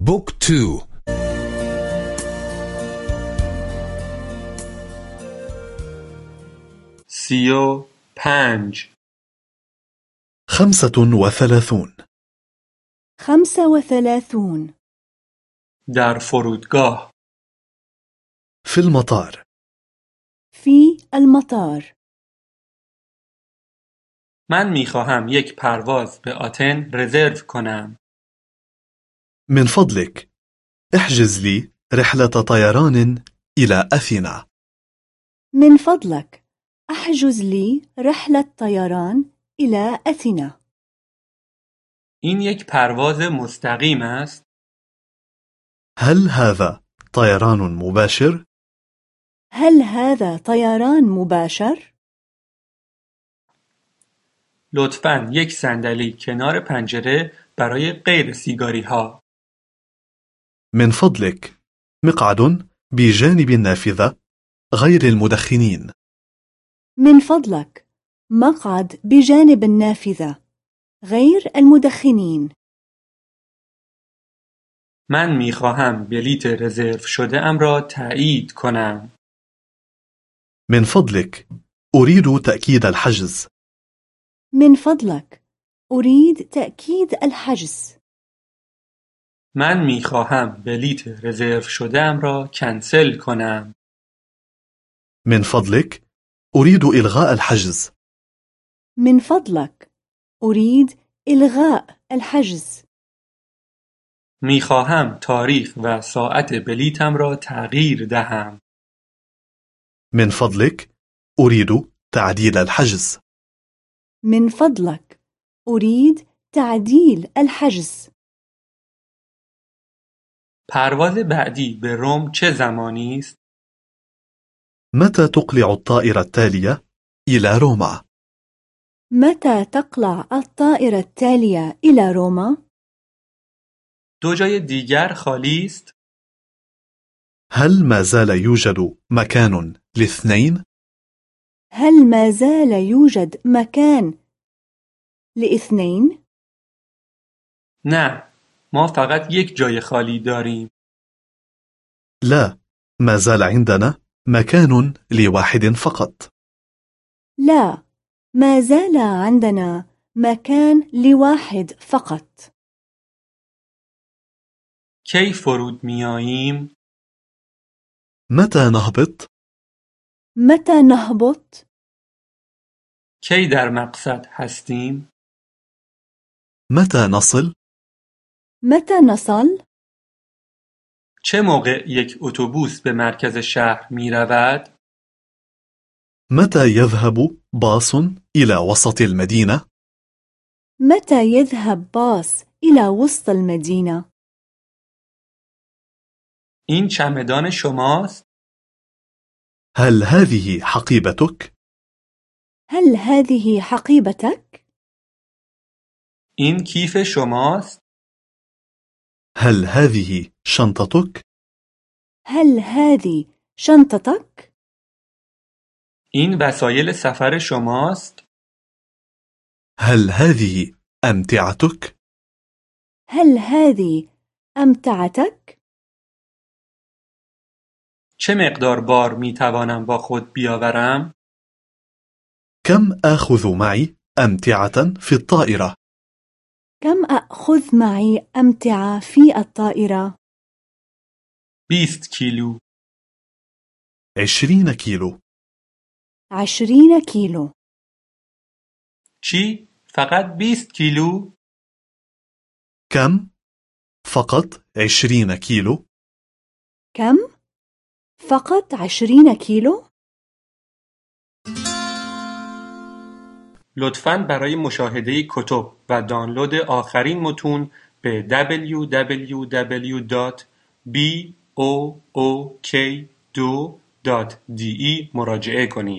book two سی و پنج خمسة وثلاثون. خمسة وثلاثون. در فرودگاه. في المطار. في المطار. من می خواهم یک پرواز به آتن رزرو کنم. من فضلك احجز لي رحلة طيران إلى أثينا من فضلك احجز لي رحلة طيران إلى أثينا این یک پرواز مستقیم است. هل هذا طيران مباشر؟ هل هذا طيران مباشر؟ لطفا یک صندلی کنار پنجره برای غیر سیگاری ها. من فضلك. مقعد بجانب النافذة غير المدخنين. من فضلك. مقعد بجانب النافذة غير المدخنين. من می خواهم بلیت رزرو شده ام را تأیید کنم. من فضلك. أريد تأكيد الحجز. من فضلك. أريد تأكيد الحجز. من می خواهم بلیت رزرو شده ام را کنسل کنم. من فضلك أريد إلغاء الحجز من فضلك أريد إلغاء الحجز می خواهم تاریخ و ساعت بلیتم را تغییر دهم. من فضلك أريد تعديل الحجز من فضلك أريد تعديل الحجز پرواز بعدی به روم چه زمانی است؟ متى تقلع الطائرة التالية إلى روما؟ متى تقلع الطائرة التالية إلى روما؟ دو جای دیگر خالی است؟ هل ما زال يوجد مكان لاثنين؟ هل ما زال يوجد مكان لاثنين؟ نه، ما فقط یک جای خالی داریم. لا ما زال عندنا مكان لواحد فقط لا ما زال عندنا مكان لواحد فقط کی فرود میاییم؟ متى نهبط؟ متى نهبط؟ کی در مقصد هستیم؟ متى نصل؟ متى نصل؟ چه موقع یک اتوبوس به مرکز شهر می رود؟ متى يذهب باص إلى وسط المدينة؟ متى يذهب باص إلى وسط المدينة؟ این چمدان شماست؟ هل هذه حقيبتك؟ هل هذه حقيبتك؟ این کیف شماست؟ هل هذه شنطتك؟ هل هذه شنطتك؟ این وسایل سفر شماست؟ هل هذه أمتعتك؟ هل هذه أمتعتك؟ چه مقدار بار می توانم با خود بیاورم؟ كم آخذ معي أمتعة في الطائرة؟ كم أخذ معي أمتعة في الطائرة؟ 20 کیلو. عشرين كيلو عشرين كيلو چی؟ فقط 20 کیلو؟ كم؟ فقط عشرين كيلو كم؟ فقط عشرين كيلو؟ لطفاً برای مشاهده کتب و دانلود آخرین متون به www.book2.de مراجعه کنید.